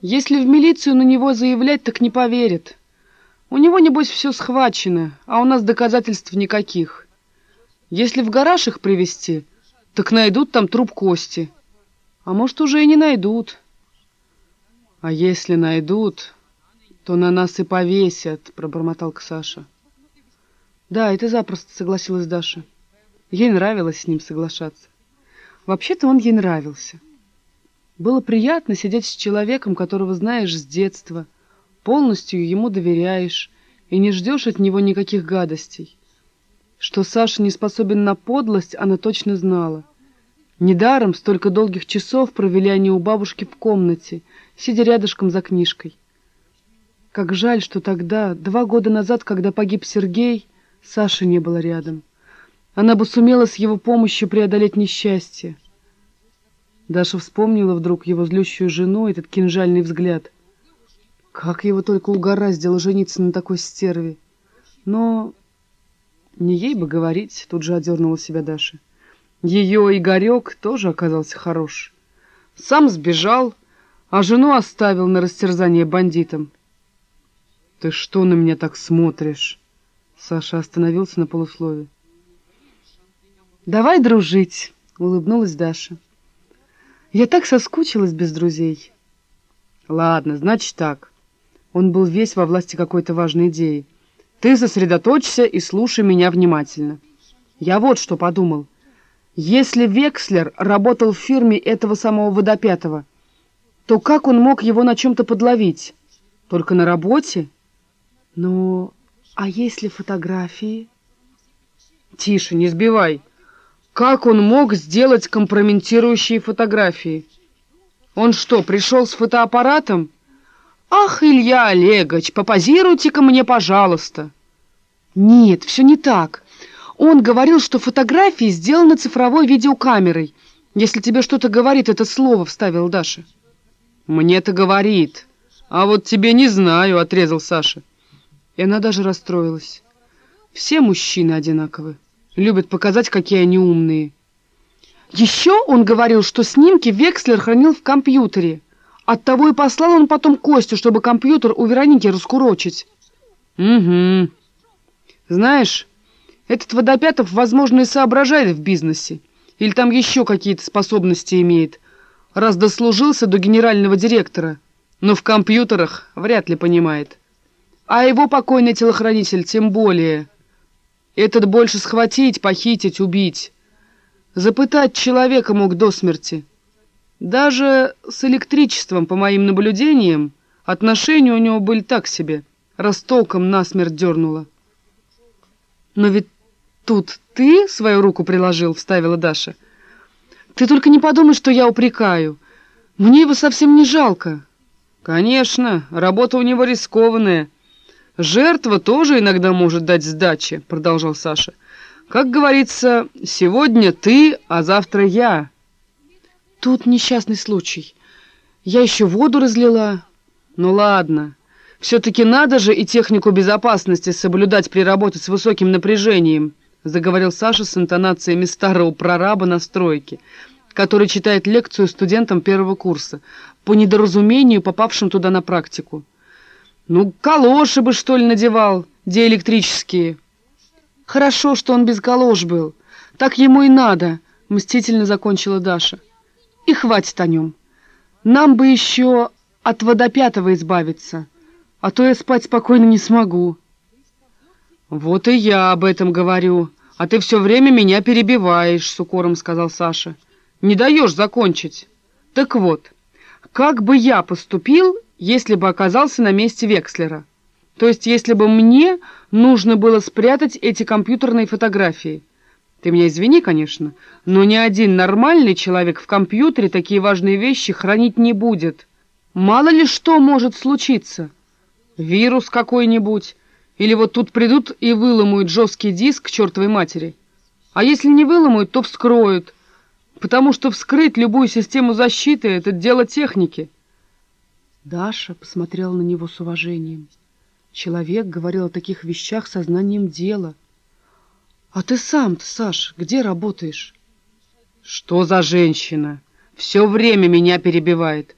Если в милицию на него заявлять, так не поверят. У него, небось, все схвачено, а у нас доказательств никаких. Если в гараж их привезти, так найдут там труп Кости. А может, уже и не найдут. А если найдут, то на нас и повесят, пробормотал Саша. Да, это запросто согласилась Даша. Ей нравилось с ним соглашаться. Вообще-то он ей нравился. Было приятно сидеть с человеком, которого знаешь с детства, полностью ему доверяешь и не ждешь от него никаких гадостей. Что Саша не способен на подлость, она точно знала. Недаром столько долгих часов провели они у бабушки в комнате, сидя рядышком за книжкой. Как жаль, что тогда, два года назад, когда погиб Сергей, Саши не было рядом. Она бы сумела с его помощью преодолеть несчастье. Даша вспомнила вдруг его злющую жену, этот кинжальный взгляд — как его только угораздило жениться на такой стерве. Но не ей бы говорить, тут же одернула себя Даша. Ее Игорек тоже оказался хорош. Сам сбежал, а жену оставил на растерзание бандитам. «Ты что на меня так смотришь?» Саша остановился на полуслове. «Давай дружить», — улыбнулась Даша. «Я так соскучилась без друзей». «Ладно, значит так. Он был весь во власти какой-то важной идеи. «Ты сосредоточься и слушай меня внимательно. Я вот что подумал. Если Векслер работал в фирме этого самого Водопятого, то как он мог его на чем-то подловить? Только на работе? Ну, а если фотографии? Тише, не сбивай. Как он мог сделать компрометирующие фотографии? Он что, пришел с фотоаппаратом? «Ах, Илья Олегович, попозируйте-ка мне, пожалуйста!» «Нет, все не так. Он говорил, что фотографии сделаны цифровой видеокамерой. Если тебе что-то говорит это слово», — вставил Даша. «Мне-то говорит. А вот тебе не знаю», — отрезал Саша. И она даже расстроилась. Все мужчины одинаковы. Любят показать, какие они умные. Еще он говорил, что снимки Векслер хранил в компьютере. Оттого и послал он потом Костю, чтобы компьютер у Вероники раскурочить. Угу. Знаешь, этот Водопятов, возможно, и соображает в бизнесе. Или там еще какие-то способности имеет. Раз дослужился до генерального директора. Но в компьютерах вряд ли понимает. А его покойный телохранитель тем более. Этот больше схватить, похитить, убить. Запытать человека мог до смерти. Даже с электричеством, по моим наблюдениям, отношения у него были так себе. Ростоком насмерть дернуло. «Но ведь тут ты свою руку приложил», — вставила Даша. «Ты только не подумай, что я упрекаю. Мне его совсем не жалко». «Конечно, работа у него рискованная. Жертва тоже иногда может дать сдачи», — продолжал Саша. «Как говорится, сегодня ты, а завтра я». Тут несчастный случай. Я еще воду разлила. Ну ладно. Все-таки надо же и технику безопасности соблюдать при работе с высоким напряжением, заговорил Саша с интонациями старого прораба на стройке, который читает лекцию студентам первого курса, по недоразумению попавшим туда на практику. Ну, калоши бы, что ли, надевал, диэлектрические. Хорошо, что он без калош был. Так ему и надо, мстительно закончила Даша. И хватит о нем. Нам бы еще от водопятого избавиться, а то я спать спокойно не смогу. Вот и я об этом говорю, а ты все время меня перебиваешь, с укором сказал Саша. Не даешь закончить. Так вот, как бы я поступил, если бы оказался на месте Векслера? То есть, если бы мне нужно было спрятать эти компьютерные фотографии? Ты меня извини, конечно, но ни один нормальный человек в компьютере такие важные вещи хранить не будет. Мало ли что может случиться. Вирус какой-нибудь. Или вот тут придут и выломают жесткий диск к чертовой матери. А если не выломают, то вскроют. Потому что вскрыть любую систему защиты — это дело техники. Даша посмотрела на него с уважением. Человек говорил о таких вещах сознанием дела — «А ты сам-то, Саш, где работаешь?» «Что за женщина? Все время меня перебивает.